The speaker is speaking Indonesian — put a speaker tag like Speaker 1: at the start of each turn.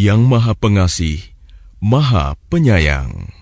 Speaker 1: yang Maha Pengasih, Maha Penyayang.